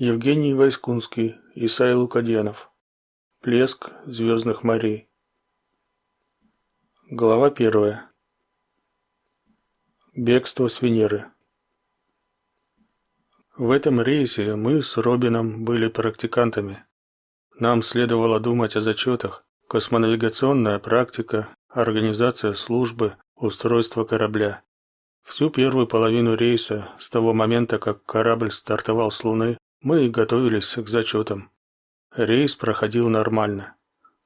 Евгений Войскунский, Исай Лукадьянов. Плеск звездных морей. Глава первая. Бегство с Венеры. В этом рейсе мы с Робином были практикантами. Нам следовало думать о зачетах, космонавигационная практика, организация службы, устройство корабля. Всю первую половину рейса, с того момента, как корабль стартовал с Луны, мы готовились к зачетам. Рейс проходил нормально.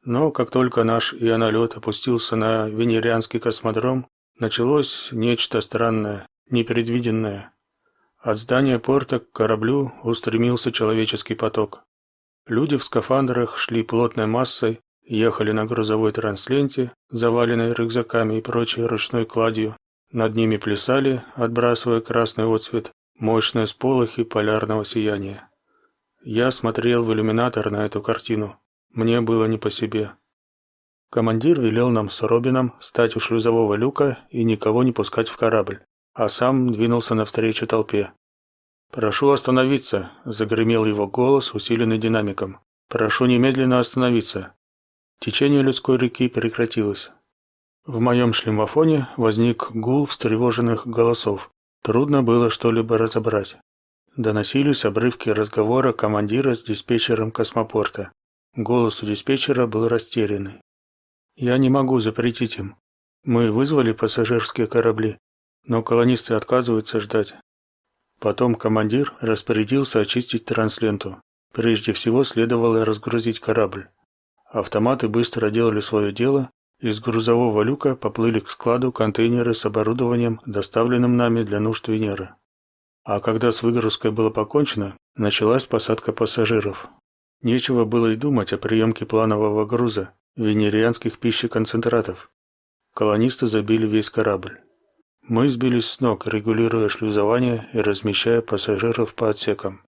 Но как только наш ионолет опустился на Венерианский космодром, началось нечто странное, непредвиденное. От здания порта к кораблю устремился человеческий поток. Люди в скафандрах шли плотной массой, ехали на грузовой трансленте, заваленной рюкзаками и прочей ручной кладью. Над ними плясали, отбрасывая красный отсвет, мощные сполохи полярного сияния. Я смотрел в иллюминатор на эту картину. Мне было не по себе. Командир велел нам с Робином стать у шлюзового люка и никого не пускать в корабль, а сам двинулся навстречу толпе. «Прошу остановиться», – загремел его голос, усиленный динамиком. «Прошу немедленно остановиться». Течение людской реки прекратилось. В моем шлемофоне возник гул встревоженных голосов. Трудно было что-либо разобрать. Доносились обрывки разговора командира с диспетчером космопорта. Голос у диспетчера был растерянный. Я не могу запретить им. Мы вызвали пассажирские корабли, но колонисты отказываются ждать. Потом командир распорядился очистить трансленту. Прежде всего следовало разгрузить корабль. Автоматы быстро делали свое дело, из грузового люка поплыли к складу контейнеры с оборудованием, доставленным нами для нужд Венеры. А когда с выгрузкой было покончено, началась посадка пассажиров. Нечего было и думать о приемке планового груза, венерианских пищеконцентратов. Колонисты забили весь корабль. Мы сбились с ног, регулируя шлюзование и размещая пассажиров по отсекам.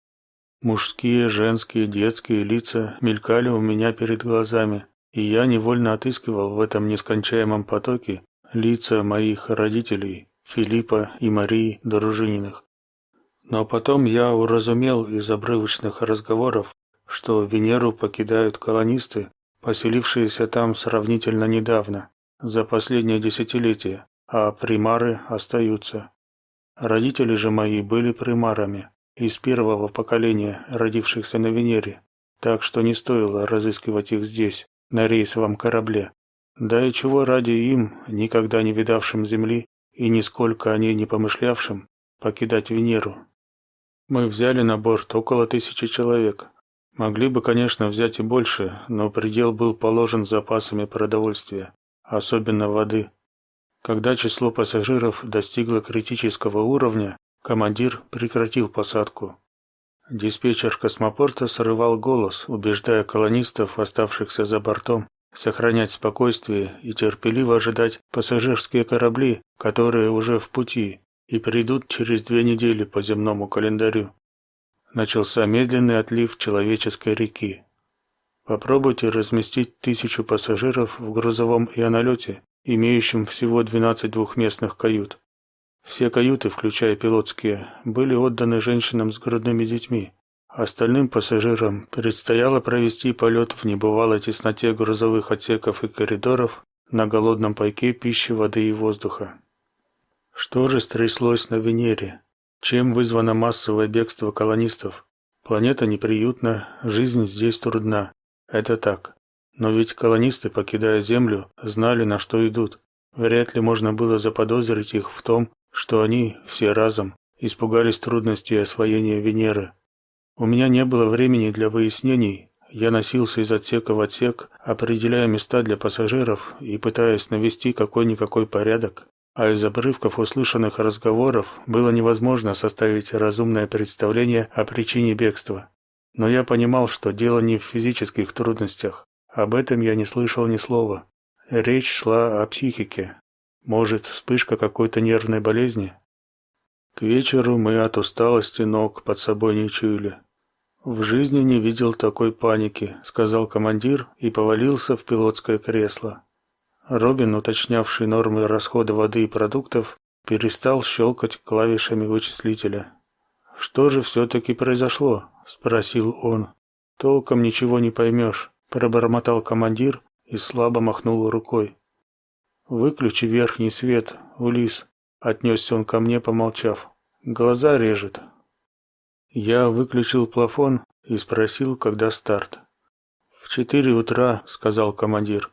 Мужские, женские, детские лица мелькали у меня перед глазами, и я невольно отыскивал в этом нескончаемом потоке лица моих родителей, Филиппа и Марии Дружининых. Но потом я уразумел из обрывочных разговоров, что Венеру покидают колонисты, поселившиеся там сравнительно недавно, за последнее десятилетие, а примары остаются. Родители же мои были примарами из первого поколения, родившихся на Венере, так что не стоило разыскивать их здесь на рейсовом корабле. Да и чего ради им, никогда не видавшим земли и нисколько о ней не помышлявшим, покидать Венеру. Мы взяли на борт около тысячи человек. Могли бы, конечно, взять и больше, но предел был положен запасами продовольствия, особенно воды. Когда число пассажиров достигло критического уровня, командир прекратил посадку. Диспетчер космопорта срывал голос, убеждая колонистов, оставшихся за бортом, сохранять спокойствие и терпеливо ожидать пассажирские корабли, которые уже в пути и придут через две недели по земному календарю. Начался медленный отлив человеческой реки. Попробуйте разместить тысячу пассажиров в грузовом ионолете, имеющем всего 12 двухместных кают. Все каюты, включая пилотские, были отданы женщинам с грудными детьми. Остальным пассажирам предстояло провести полет в небывалой тесноте грузовых отсеков и коридоров на голодном пайке пищи, воды и воздуха. Что же стряслось на Венере? Чем вызвано массовое бегство колонистов? Планета неприютна, жизнь здесь трудна. Это так. Но ведь колонисты, покидая Землю, знали, на что идут. Вряд ли можно было заподозрить их в том, что они все разом испугались трудностей освоения Венеры. У меня не было времени для выяснений. Я носился из отсека в отсек, определяя места для пассажиров и пытаясь навести какой-никакой порядок. А из обрывков услышанных разговоров было невозможно составить разумное представление о причине бегства. Но я понимал, что дело не в физических трудностях. Об этом я не слышал ни слова. Речь шла о психике, может, вспышка какой-то нервной болезни? К вечеру мы от усталости ног под собой не чуяли. В жизни не видел такой паники, сказал командир и повалился в пилотское кресло. Робин, уточнявший нормы расхода воды и продуктов, перестал щелкать клавишами вычислителя. Что же все таки произошло? спросил он. Толком ничего не поймешь, пробормотал командир и слабо махнул рукой. Выключи верхний свет, Улис, отнесся он ко мне, помолчав. Глаза режет. Я выключил плафон и спросил, когда старт. В четыре утра, сказал командир.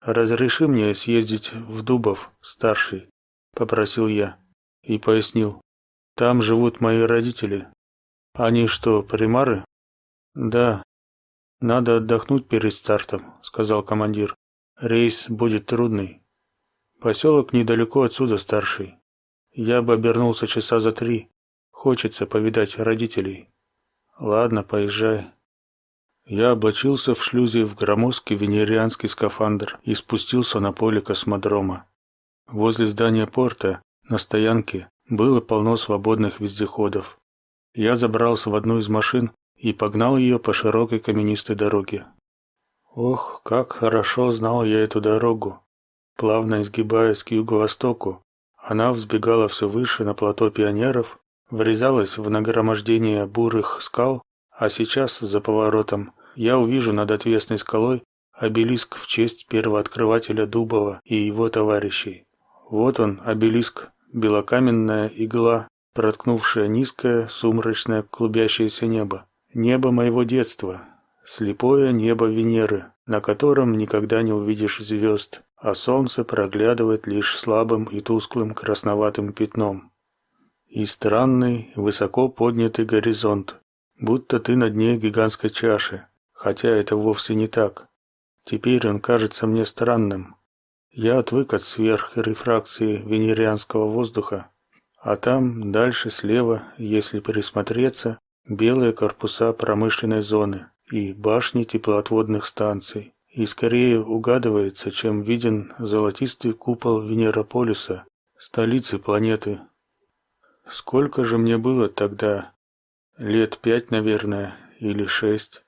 Разреши мне съездить в Дубов, старший, попросил я и пояснил. Там живут мои родители. Они что, примары? Да. Надо отдохнуть перед стартом, сказал командир. Рейс будет трудный. Поселок недалеко отсюда, старший. Я бы обернулся часа за три. Хочется повидать родителей. Ладно, поезжай. Я облачился в шлюзе в громоздкий венерианский скафандр и спустился на поле космодрома. Возле здания порта, на стоянке, было полно свободных вездеходов. Я забрался в одну из машин и погнал ее по широкой каменистой дороге. Ох, как хорошо знал я эту дорогу. Плавно изгибаясь к юго-востоку, она взбегала все выше на плато пионеров, врезалась в нагромождение бурых скал, а сейчас за поворотом я увижу над отвесной скалой обелиск в честь первооткрывателя Дубова и его товарищей. Вот он, обелиск, белокаменная игла, проткнувшая низкое, сумрачное, клубящееся небо. Небо моего детства, слепое небо Венеры, на котором никогда не увидишь звезд, а солнце проглядывает лишь слабым и тусклым красноватым пятном. И странный, высоко поднятый горизонт, будто ты на дне гигантской чаши, хотя это вовсе не так. Теперь он кажется мне странным. Я отвык от сверхрефракции венерианского воздуха, а там дальше слева, если присмотреться, белые корпуса промышленной зоны и башни теплоотводных станций. И скорее угадывается, чем виден золотистый купол Венерополиса, столицы планеты. Сколько же мне было тогда? Лет пять, наверное, или шесть.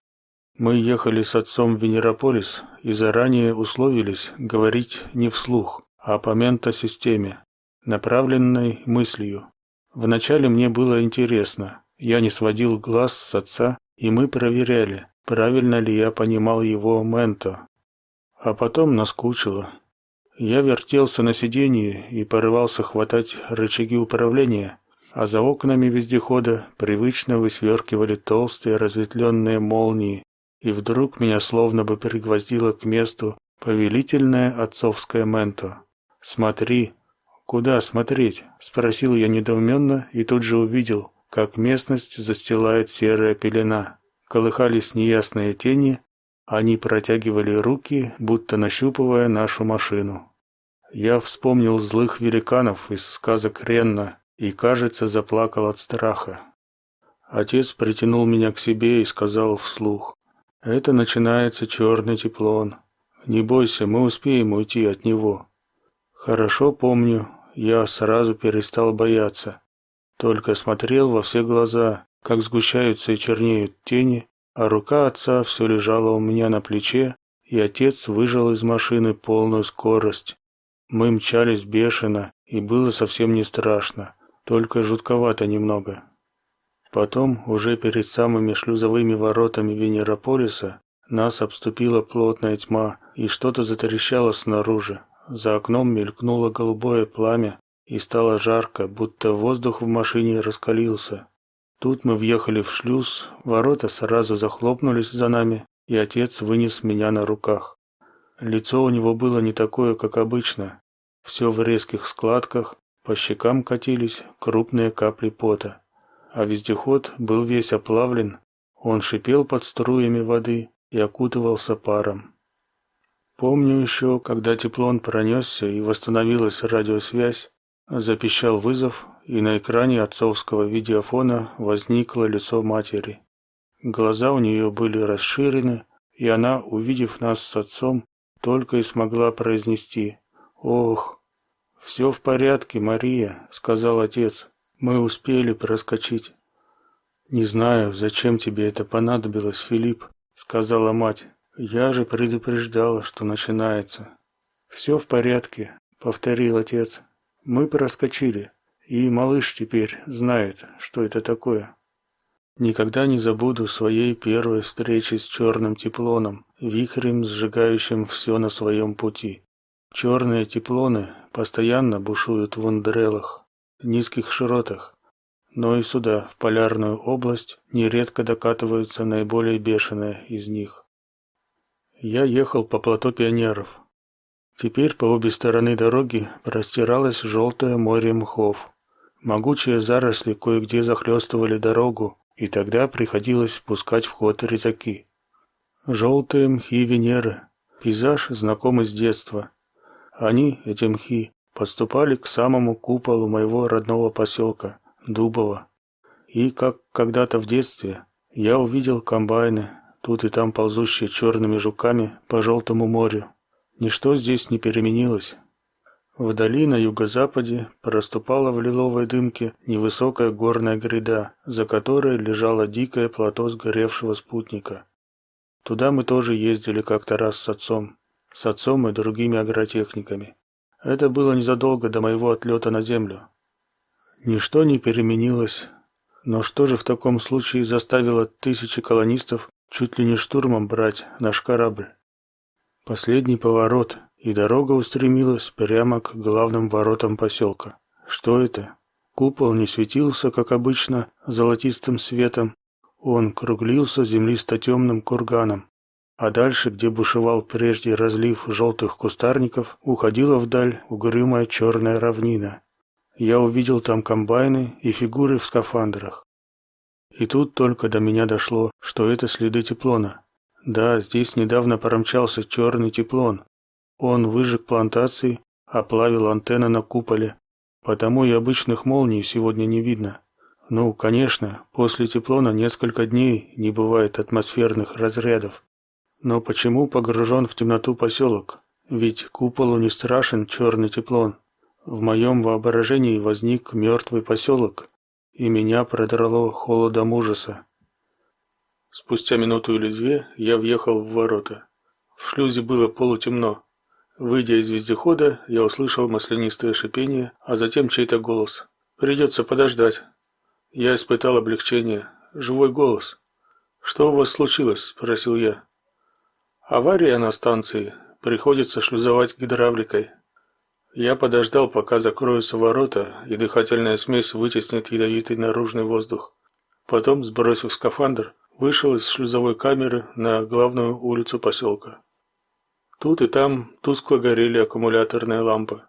Мы ехали с отцом в Венерополис и заранее условились говорить не вслух, а по ментосистеме, направленной мыслью. Вначале мне было интересно. Я не сводил глаз с отца, и мы проверяли, правильно ли я понимал его менто. А потом наскучило. Я вертелся на сиденье и порывался хватать рычаги управления, а за окнами вездехода привычно высверкивали толстые разветвленные молнии, и вдруг меня словно бы пригвоздило к месту повелительное отцовское менто. «Смотри!» «Куда смотреть?» – спросил я недоуменно и тут же увидел, как местность застилает серая пелена. Колыхались неясные тени, они протягивали руки, будто нащупывая нашу машину. Я вспомнил злых великанов из сказок Ренна и, кажется, заплакал от страха. Отец притянул меня к себе и сказал вслух: "Это начинается черный теплон. Не бойся, мы успеем уйти от него". Хорошо помню, я сразу перестал бояться, только смотрел во все глаза, как сгущаются и чернеют тени, а рука отца все лежала у меня на плече, и отец выжал из машины полную скорость. Мы мчались бешено, и было совсем не страшно только жутковато немного. Потом, уже перед самыми шлюзовыми воротами Венерополиса, нас обступила плотная тьма, и что-то затрещало снаружи. За окном мелькнуло голубое пламя, и стало жарко, будто воздух в машине раскалился. Тут мы въехали в шлюз, ворота сразу захлопнулись за нами, и отец вынес меня на руках. Лицо у него было не такое, как обычно, все в резких складках, по щекам катились крупные капли пота, а вездеход был весь оплавлен, он шипел под струями воды и окутывался паром. Помню еще, когда теплон пронесся и восстановилась радиосвязь, запищал вызов, и на экране отцовского видеофона возникло лицо матери. Глаза у нее были расширены, и она, увидев нас с отцом, только и смогла произнести: "Ох, «Все в порядке, Мария», — сказал отец. «Мы успели проскочить». «Не знаю, зачем тебе это понадобилось, Филипп», — сказала мать. «Я же предупреждала, что начинается». «Все в порядке», — повторил отец. «Мы проскочили. И малыш теперь знает, что это такое. Никогда не забуду своей первой встречи с черным теплоном, вихрем, сжигающим все на своем пути. Черные теплоны постоянно бушуют в ундрелах, низких широтах, но и сюда, в полярную область, нередко докатываются наиболее бешеные из них. Я ехал по плато пионеров. Теперь по обе стороны дороги простиралось желтое море мхов. Могучие заросли кое-где захлестывали дорогу, и тогда приходилось пускать в ход резаки. Желтые мхи Венеры, пейзаж знакомый с детства. Они, эти мхи, подступали к самому куполу моего родного поселка, Дубово. И как когда-то в детстве я увидел комбайны, тут и там ползущие черными жуками по желтому морю. Ничто здесь не переменилось. Вдали на юго-западе проступала в лиловой дымке невысокая горная гряда, за которой лежало дикое плато сгоревшего спутника. Туда мы тоже ездили как-то раз с отцом, с отцом и другими агротехниками. Это было незадолго до моего отлета на землю. Ничто не переменилось. Но что же в таком случае заставило тысячи колонистов чуть ли не штурмом брать наш корабль? Последний поворот, и дорога устремилась прямо к главным воротам поселка. Что это? Купол не светился, как обычно, золотистым светом. Он круглился землисто-темным курганом. А дальше, где бушевал прежде разлив желтых кустарников, уходила вдаль угрюмая черная равнина. Я увидел там комбайны и фигуры в скафандрах. И тут только до меня дошло, что это следы теплона. Да, здесь недавно промчался черный теплон. Он выжег плантации, оплавил антенны на куполе. Потому и обычных молний сегодня не видно. Ну, конечно, после теплона несколько дней не бывает атмосферных разрядов. Но почему погружен в темноту поселок? Ведь куполу не страшен черный теплон. В моем воображении возник мертвый поселок, и меня продрало холодом ужаса. Спустя минуту или две я въехал в ворота. В шлюзе было полутемно. Выйдя из вездехода, я услышал маслянистое шипение, а затем чей-то голос. «Придется подождать». Я испытал облегчение. Живой голос. «Что у вас случилось?» – спросил я. «Авария на станции. Приходится шлюзовать гидравликой. Я подождал, пока закроются ворота, и дыхательная смесь вытеснит ядовитый наружный воздух. Потом, сбросив скафандр, вышел из шлюзовой камеры на главную улицу поселка. Тут и там тускло горели аккумуляторные лампы.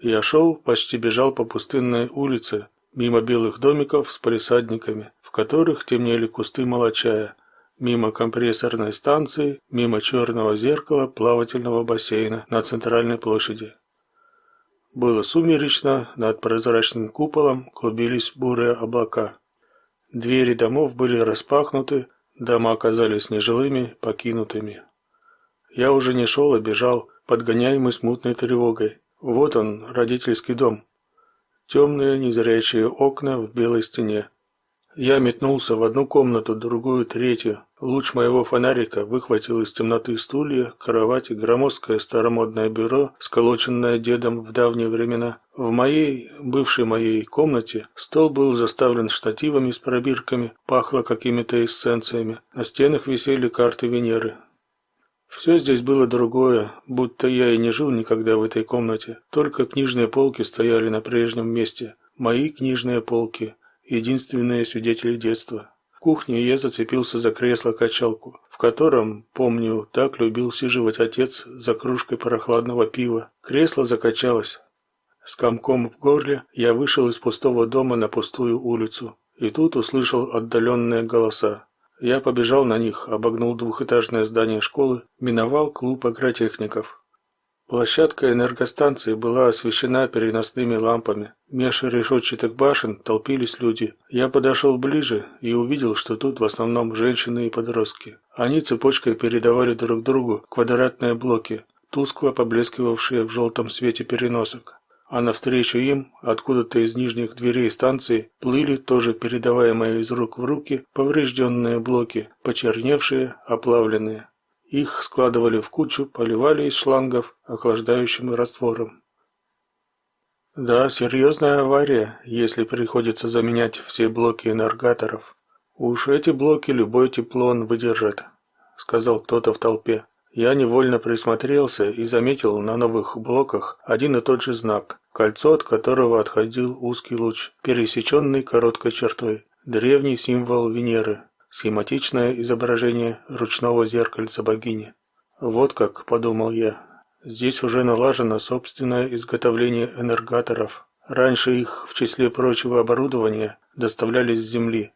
Я шел, почти бежал по пустынной улице, мимо белых домиков с палисадниками, в которых темнели кусты молочая, мимо компрессорной станции, мимо черного зеркала плавательного бассейна на центральной площади. Было сумеречно, над прозрачным куполом клубились бурые облака. Двери домов были распахнуты, дома оказались нежилыми, покинутыми. Я уже не шел, а бежал, подгоняемый смутной тревогой. Вот он, родительский дом. Темные незрячие окна в белой стене. Я метнулся в одну комнату, другую, третью. Луч моего фонарика выхватил из темноты стулья, кровать и громоздкое старомодное бюро, сколоченное дедом в давние времена. В моей, бывшей моей комнате стол был заставлен штативами с пробирками, пахло какими-то эссенциями. На стенах висели карты Венеры. Все здесь было другое, будто я и не жил никогда в этой комнате. Только книжные полки стояли на прежнем месте. Мои книжные полки – единственные свидетели детства. В кухне я зацепился за кресло-качалку, в котором, помню, так любил сиживать отец за кружкой прохладного пива. Кресло закачалось. С комком в горле я вышел из пустого дома на пустую улицу. И тут услышал отдаленные голоса. Я побежал на них, обогнул двухэтажное здание школы, миновал клуб агротехников. Площадка энергостанции была освещена переносными лампами. Меж решетчатых башен толпились люди. Я подошел ближе и увидел, что тут в основном женщины и подростки. Они цепочкой передавали друг другу квадратные блоки, тускло поблескивавшие в желтом свете переносок. А навстречу им, откуда-то из нижних дверей станции, плыли тоже передаваемые из рук в руки поврежденные блоки, почерневшие, оплавленные. Их складывали в кучу, поливали из шлангов охлаждающим раствором. Да, серьезная авария, если приходится заменять все блоки энергаторов. Уж эти блоки любой теплон выдержат, сказал кто-то в толпе. Я невольно присмотрелся и заметил на новых блоках один и тот же знак, кольцо от которого отходил узкий луч, пересеченный короткой чертой. Древний символ Венеры, схематичное изображение ручного зеркальца богини. Вот как, подумал я. Здесь уже налажено собственное изготовление энергаторов. Раньше их, в числе прочего оборудования, доставляли с земли.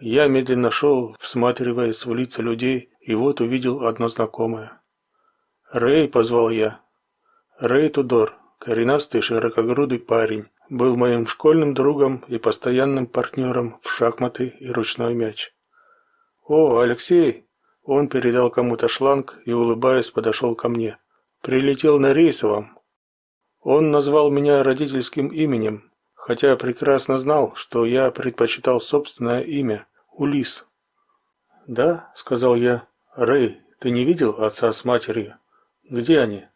Я медленно шел, всматриваясь в лица людей, и вот увидел одно знакомое. «Рэй!» — позвал я. Рэй Тудор, коренастый широкогрудый парень, был моим школьным другом и постоянным партнером в шахматы и ручной мяч. «О, Алексей!» Он передал кому-то шланг и, улыбаясь, подошел ко мне. «Прилетел на рейсовом». Он назвал меня родительским именем, хотя прекрасно знал, что я предпочитал собственное имя – Улис. «Да», – сказал я. «Рэй, ты не видел отца с матерью? Где они?»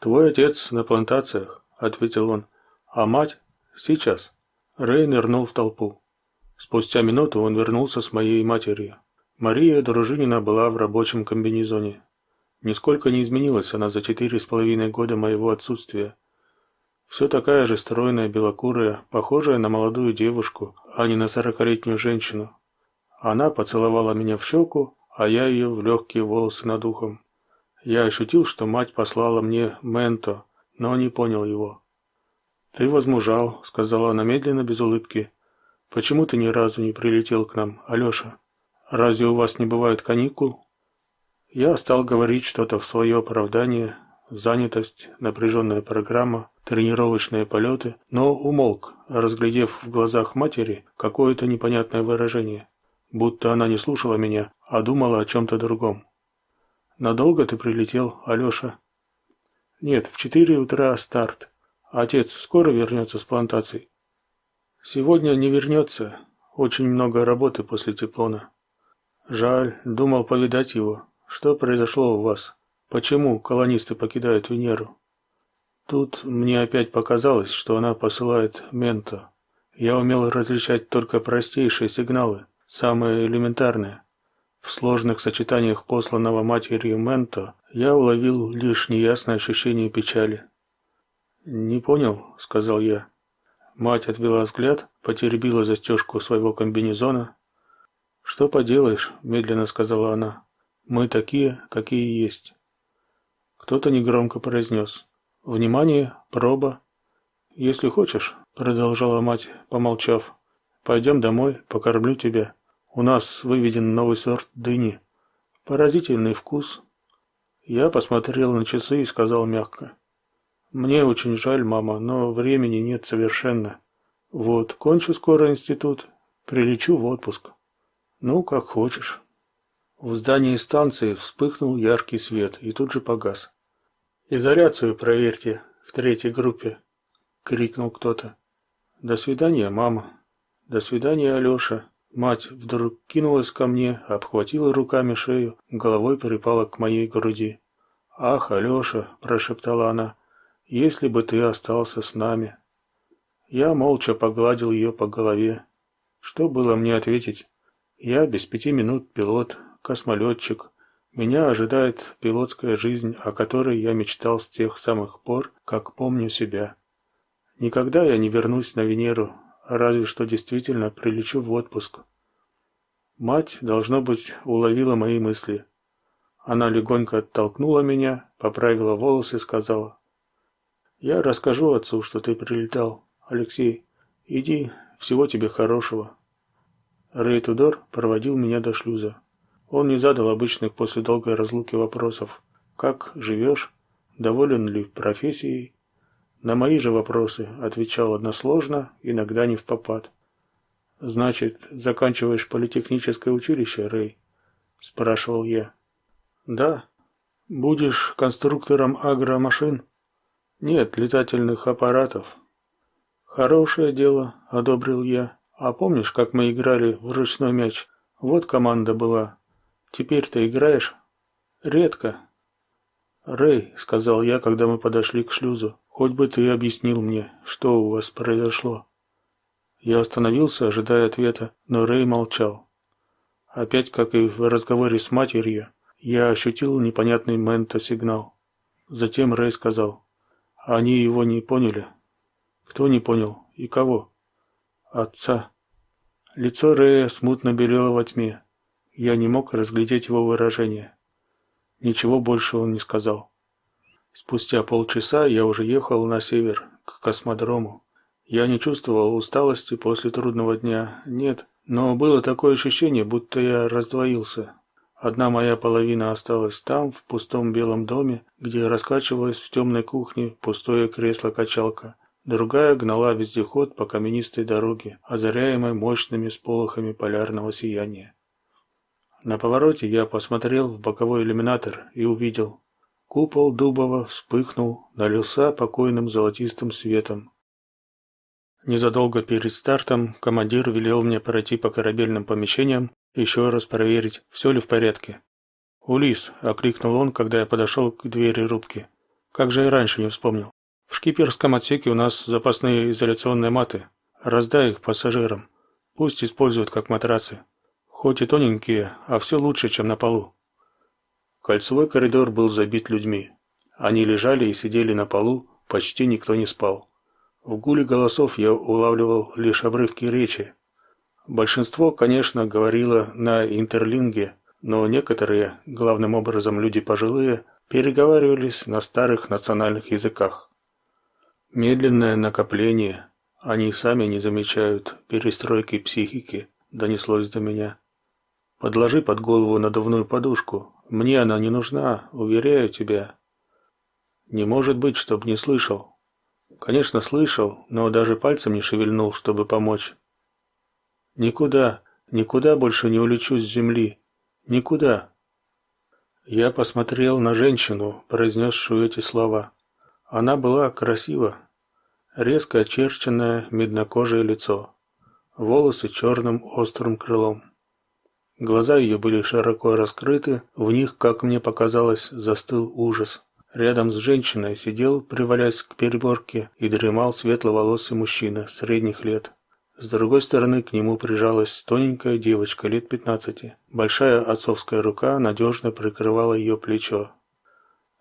«Твой отец на плантациях», – ответил он. «А мать? Сейчас». Рэй нырнул в толпу. Спустя минуту он вернулся с моей матерью. Мария Дружинина была в рабочем комбинезоне. Нисколько не изменилась она за четыре с половиной года моего отсутствия. Все такая же стройная, белокурая, похожая на молодую девушку, а не на сорокалетнюю женщину. Она поцеловала меня в щеку, а я ее в легкие волосы над ухом. Я ощутил, что мать послала мне менто, но не понял его. «Ты возмужал», — сказала она медленно, без улыбки. «Почему ты ни разу не прилетел к нам, Алеша? Разве у вас не бывает каникул?» Я стал говорить что-то в свое оправдание, занятость, напряженная программа, тренировочные полеты, но умолк, разглядев в глазах матери какое-то непонятное выражение, будто она не слушала меня, а думала о чем-то другом. «Надолго ты прилетел, Алеша?» «Нет, в четыре утра старт. Отец скоро вернется с плантаций?» «Сегодня не вернется. Очень много работы после теплона. Жаль, думал повидать его. Что произошло у вас?» Почему колонисты покидают Венеру? Тут мне опять показалось, что она посылает менто. Я умел различать только простейшие сигналы, самые элементарные. В сложных сочетаниях посланного матерью менто я уловил лишь неясное ощущение печали. «Не понял», — сказал я. Мать отвела взгляд, потеребила застежку своего комбинезона. «Что поделаешь», — медленно сказала она. «Мы такие, какие есть». Кто-то негромко произнес. «Внимание! Проба!» «Если хочешь», — продолжала мать, помолчав, — «пойдем домой, покормлю тебя. У нас выведен новый сорт дыни. Поразительный вкус». Я посмотрел на часы и сказал мягко. «Мне очень жаль, мама, но времени нет совершенно. Вот, кончу скоро институт, прилечу в отпуск. Ну, как хочешь». В здании станции вспыхнул яркий свет и тут же погас. «Изоляцию проверьте в третьей группе!» — крикнул кто-то. «До свидания, мама!» «До свидания, Алеша!» Мать вдруг кинулась ко мне, обхватила руками шею, головой припала к моей груди. «Ах, Алеша!» – прошептала она. «Если бы ты остался с нами!» Я молча погладил ее по голове. Что было мне ответить? Я без пяти минут пилот, космолетчик, меня ожидает пилотская жизнь, о которой я мечтал с тех самых пор, как помню себя. Никогда я не вернусь на Венеру, разве что действительно прилечу в отпуск. Мать, должно быть, уловила мои мысли. Она легонько оттолкнула меня, поправила волосы и сказала: "Я расскажу отцу, что ты прилетал, Алексей. Иди, всего тебе хорошего". Рей Тудор проводил меня до шлюза. Он не задал обычных после долгой разлуки вопросов: "Как живешь? Доволен ли профессией?" На мои же вопросы отвечал односложно, иногда не в попад. Значит, заканчиваешь политехническое училище, Рэй? спрашивал я. Да. Будешь конструктором агромашин? Нет, летательных аппаратов. Хорошее дело, одобрил я. А помнишь, как мы играли в ручной мяч? Вот команда была. Теперь ты играешь? Редко. Рэй, сказал я, когда мы подошли к шлюзу. Хоть бы ты объяснил мне, что у вас произошло. Я остановился, ожидая ответа, но Рэй молчал. Опять, как и в разговоре с матерью, я ощутил непонятный менто-сигнал. Затем Рэй сказал: "Они его не поняли". Кто не понял и кого? Отца. Лицо Рэя смутно белело во тьме. Я не мог разглядеть его выражение. Ничего больше он не сказал. Спустя полчаса я уже ехал на север, к космодрому. Я не чувствовал усталости после трудного дня, нет, но было такое ощущение, будто я раздвоился. Одна моя половина осталась там, в пустом белом доме, где раскачивалась в темной кухне пустое кресло-качалка. Другая гнала вездеход по каменистой дороге, озаряемой мощными сполохами полярного сияния. На повороте я посмотрел в боковой иллюминатор и увидел. Купол Дубова вспыхнул, налился покойным золотистым светом. Незадолго перед стартом командир велел мне пройти по корабельным помещениям, еще раз проверить, все ли в порядке. «Улис!» – окликнул он, когда я подошел к двери рубки. «Как же я раньше не вспомнил. В шкиперском отсеке у нас запасные изоляционные маты. Раздай их пассажирам. Пусть используют как матрацы. Хоть и тоненькие, а все лучше, чем на полу. Кольцевой коридор был забит людьми. Они лежали и сидели на полу, почти никто не спал. В гуле голосов я улавливал лишь обрывки речи. Большинство, конечно, говорило на интерлинге, но некоторые, главным образом люди пожилые, переговаривались на старых национальных языках. Медленное накопление, они сами не замечают перестройки психики, донеслось до меня. Подложи под голову надувную подушку. Мне она не нужна, уверяю тебя. Не может быть, чтоб не слышал. Конечно, слышал, но даже пальцем не шевельнул, чтобы помочь. Никуда, никуда больше не улечу с земли. Никуда. Я посмотрел на женщину, произнесшую эти слова. Она была красива. Резко очерченное меднокожее лицо. Волосы черным острым крылом. Глаза ее были широко раскрыты, в них, как мне показалось, застыл ужас. Рядом с женщиной сидел, привалясь к переборке, и дремал светловолосый мужчина средних лет. С другой стороны к нему прижалась тоненькая девочка лет пятнадцати. Большая отцовская рука надежно прикрывала ее плечо.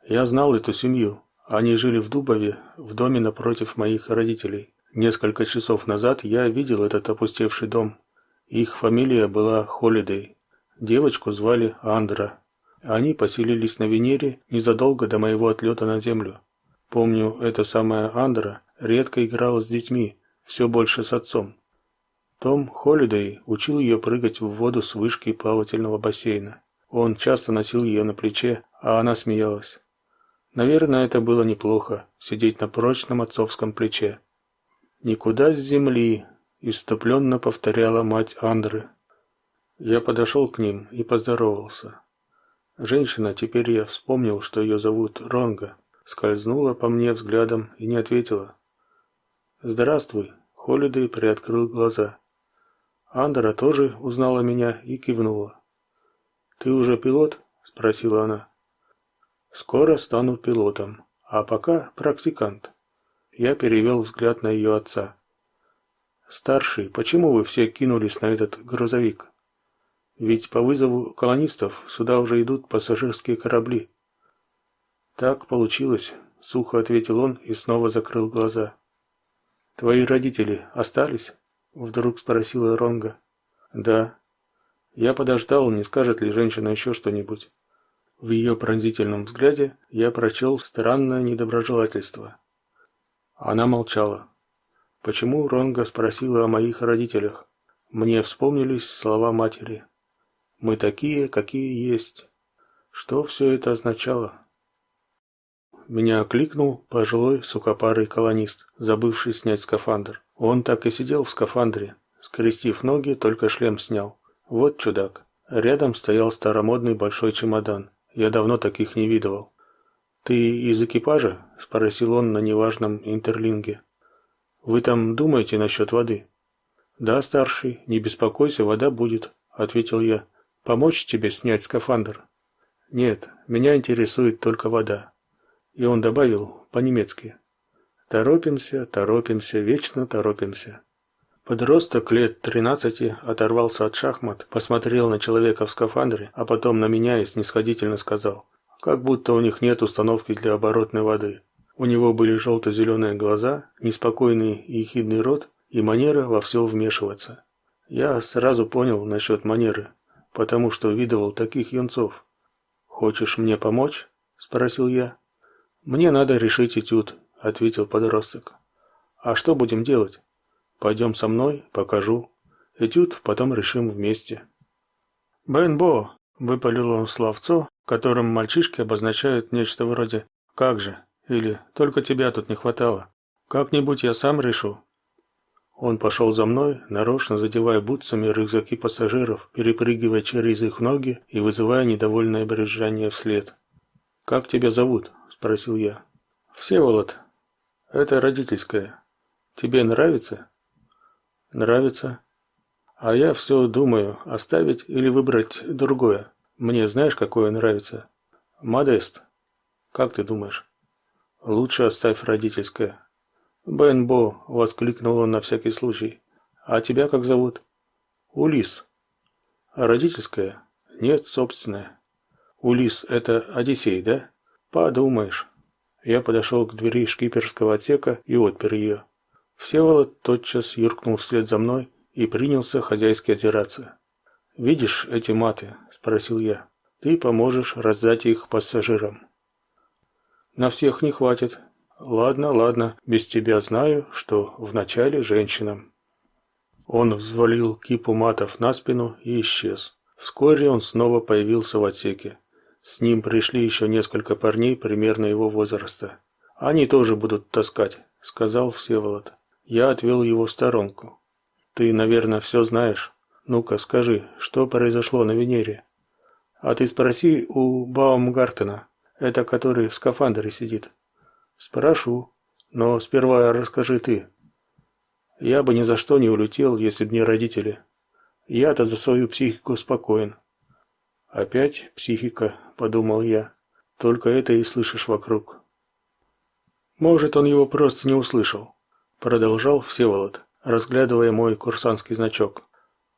Я знал эту семью. Они жили в Дубове, в доме напротив моих родителей. Несколько часов назад я видел этот опустевший дом. Их фамилия была Холидей. Девочку звали Андра. Они поселились на Венере незадолго до моего отлета на Землю. Помню, эта самая Андра редко играла с детьми, все больше с отцом. Том Холидей учил ее прыгать в воду с вышки плавательного бассейна. Он часто носил ее на плече, а она смеялась. Наверное, это было неплохо сидеть на прочном отцовском плече. Никуда с земли, иступленно повторяла мать Андры. Я подошел к ним и поздоровался. Женщина, теперь я вспомнил, что ее зовут Ронга, скользнула по мне взглядом и не ответила. "Здравствуй", Холидей приоткрыл глаза. Андра тоже узнала меня и кивнула. "Ты уже пилот?" спросила она. Скоро стану пилотом, а пока практикант. Я перевел взгляд на ее отца. Старший, почему вы все кинулись на этот грузовик? Ведь по вызову колонистов сюда уже идут пассажирские корабли. Так получилось, сухо ответил он и снова закрыл глаза. Твои родители остались? вдруг спросила Ронга. Да. Я подождал, не скажет ли женщина еще что-нибудь. В ее пронзительном взгляде я прочел странное недоброжелательство. Она молчала. Почему Ронга спросила о моих родителях? Мне вспомнились слова матери. Мы такие, какие есть. Что все это означало? Меня окликнул пожилой сухопарый колонист, забывший снять скафандр. Он так и сидел в скафандре, скрестив ноги, только шлем снял. Вот чудак. Рядом стоял старомодный большой чемодан. Я давно таких не видывал. Ты из экипажа? спросил он на неважном интерлинге. Вы там думаете насчет воды? Да, старший, не беспокойся, вода будет, ответил я. Помочь тебе снять скафандр? Нет, меня интересует только вода. И он добавил по-немецки: Торопимся, торопимся, вечно торопимся. Подросток лет тринадцати оторвался от шахмат, посмотрел на человека в скафандре, а потом на меня и снисходительно сказал: "Как будто у них нет установки для оборотной воды". У него были желто зеленые глаза, неспокойный и ехидный рот и манера во все вмешиваться. Я сразу понял насчет манеры, потому что видывал таких юнцов. Хочешь мне помочь? спросил я. Мне надо решить этюд, ответил подросток. А что будем делать? Пойдем со мной, покажу. Этюд потом решим вместе. Бенбо, выпалил он словцо, которым мальчишки обозначают нечто вроде «как же» или «только тебя тут не хватало». Как-нибудь я сам решу. Он пошел за мной, нарочно задевая бутсами рюкзаки пассажиров, перепрыгивая через их ноги и вызывая недовольное брызжание вслед. «Как тебя зовут?» – спросил я. «Всеволод. Это родительское. Тебе нравится?» «Нравится. А я все думаю, оставить или выбрать другое. Мне знаешь, какое нравится? Модест. Как ты думаешь?» «Лучше оставь родительское». «Бенбо!» – воскликнул он на всякий случай. «А тебя как зовут?» «Улис». «А родительская?» «Нет, собственная». «Улис – это Одиссей, да?» «Подумаешь». Я подошел к двери шкиперского отсека и отпер ее. Всеволод тотчас юркнул вслед за мной и принялся хозяйски озираться. «Видишь эти маты?» – спросил я. «Ты поможешь раздать их пассажирам». «На всех не хватит», Ладно, ладно, без тебя знаю, что вначале женщинам. Он взвалил кипу матов на спину и исчез. Вскоре он снова появился в отсеке. С ним пришли еще несколько парней примерно его возраста. Они тоже будут таскать, сказал Всеволод. Я отвел его в сторонку. Ты, наверное, все знаешь. Ну-ка, скажи, что произошло на Венере? А ты спроси у Баумгартена, это который в скафандре сидит. Спрошу, но сперва расскажи ты. Я бы ни за что не улетел, если б не родители. Я-то за свою психику спокоен. Опять психика, подумал я. Только это и слышишь вокруг. Может, он его просто не услышал, продолжал Всеволод, разглядывая мой курсантский значок.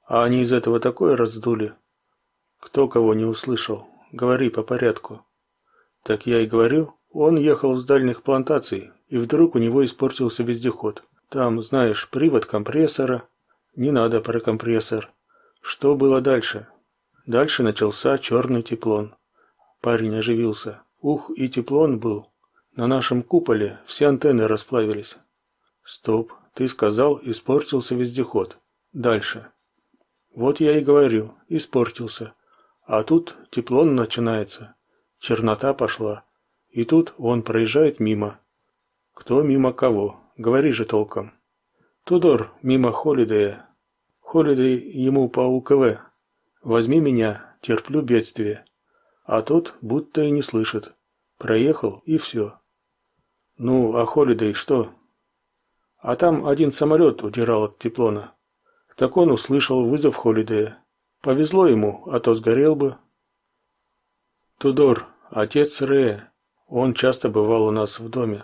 А они из этого такое раздули. Кто кого не услышал? Говори по порядку. Так я и говорю, он ехал с дальних плантаций, и вдруг у него испортился вездеход. Там, знаешь, привод компрессора. Не надо про компрессор. Что было дальше? Дальше начался черный теплон. Парень оживился. Ух, и теплон был. На нашем куполе все антенны расплавились. Стоп, ты сказал, испортился вездеход. Дальше. Вот я и говорю, испортился. А тут теплон начинается. Чернота пошла. И тут он проезжает мимо. Кто мимо кого? Говори же толком. Тудор мимо Холидея. Холидей ему по УКВ. Возьми меня, терплю бедствие. А тот будто и не слышит. Проехал и все. Ну, а Холидей что? А там один самолет удирал от Теплона. Так он услышал вызов Холидея. Повезло ему, а то сгорел бы. Тудор, отец Рея, он часто бывал у нас в доме.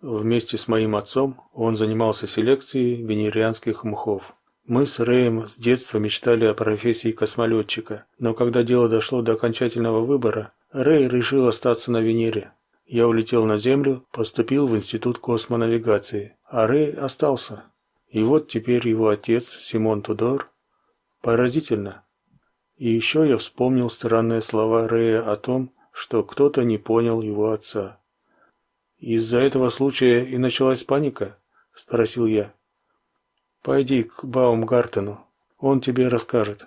Вместе с моим отцом он занимался селекцией венерианских мхов. Мы с Рэем с детства мечтали о профессии космолетчика, но когда дело дошло до окончательного выбора, Рэй решил остаться на Венере. Я улетел на Землю, поступил в Институт космонавигации, а Рэй остался. И вот теперь его отец, Симон Тудор, поразительно. И еще я вспомнил странные слова Рэя о том, что кто-то не понял его отца. Из-за этого случая и началась паника, спросил я. Пойди к Баумгартену, он тебе расскажет.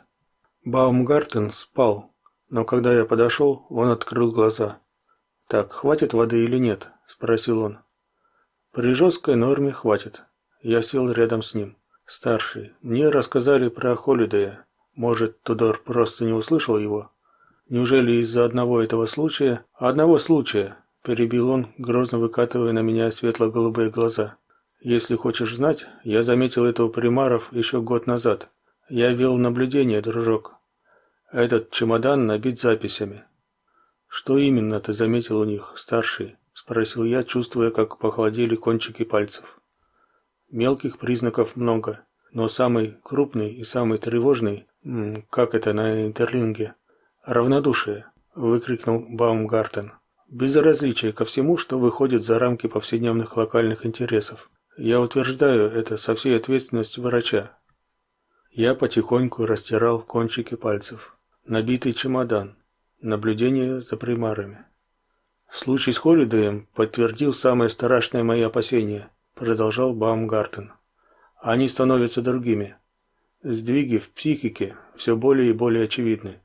Баумгартен спал, но когда я подошел, он открыл глаза. Так, хватит воды или нет? спросил он. При жесткой норме хватит. Я сел рядом с ним. Старший, мне рассказали про Холидея. Может, Тудор просто не услышал его? Неужели из-за одного этого случая? Одного случая, перебил он, грозно выкатывая на меня светло-голубые глаза. Если хочешь знать, я заметил это у примаров еще год назад. Я вел наблюдение, дружок. Этот чемодан набит записями. Что именно ты заметил у них, старший? спросил я, чувствуя, как похолодели кончики пальцев. Мелких признаков много, но самый крупный и самый тревожный, как это на интерлинге, равнодушие, выкрикнул Баумгартен. Безразличие ко всему, что выходит за рамки повседневных локальных интересов. Я утверждаю это со всей ответственностью врача. Я потихоньку растирал кончики пальцев. Набитый чемодан. Наблюдение за примарами. Случай с Холидеем подтвердил самые страшные мои опасения, продолжал Баумгартен. Они становятся другими. Сдвиги в психике все более и более очевидны.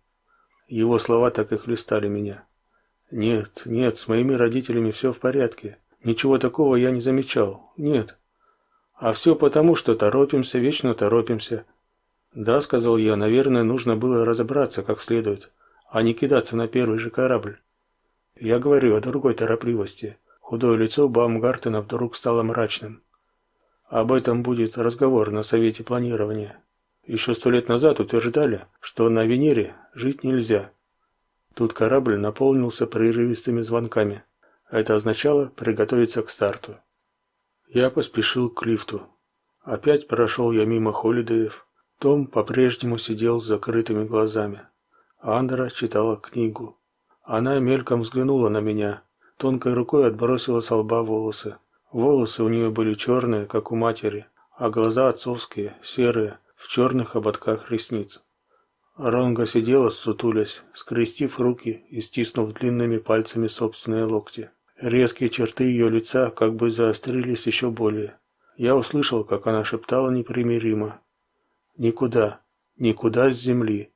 Его слова так и хлестали меня. Нет, нет, с моими родителями все в порядке. Ничего такого я не замечал. Нет. А все потому, что торопимся, вечно торопимся. Да, сказал я, наверное, нужно было разобраться как следует, а не кидаться на первый же корабль. Я говорю о другой торопливости. Худое лицо Баумгартена вдруг стало мрачным. Об этом будет разговор на совете планирования. Еще сто лет назад утверждали, что на Венере жить нельзя. Тут корабль наполнился прерывистыми звонками. Это означало приготовиться к старту. Я поспешил к лифту. Опять прошел я мимо Холидеев. Том по-прежнему сидел с закрытыми глазами. Андра читала книгу. Она мельком взглянула на меня, тонкой рукой отбросила с лба волосы. Волосы у нее были черные, как у матери, а глаза отцовские, серые, в черных ободках ресниц. Ронга сидела, сутулясь, скрестив руки и стиснув длинными пальцами собственные локти. Резкие черты ее лица как бы заострились еще более. Я услышал, как она шептала непримиримо: "Никуда, никуда с земли.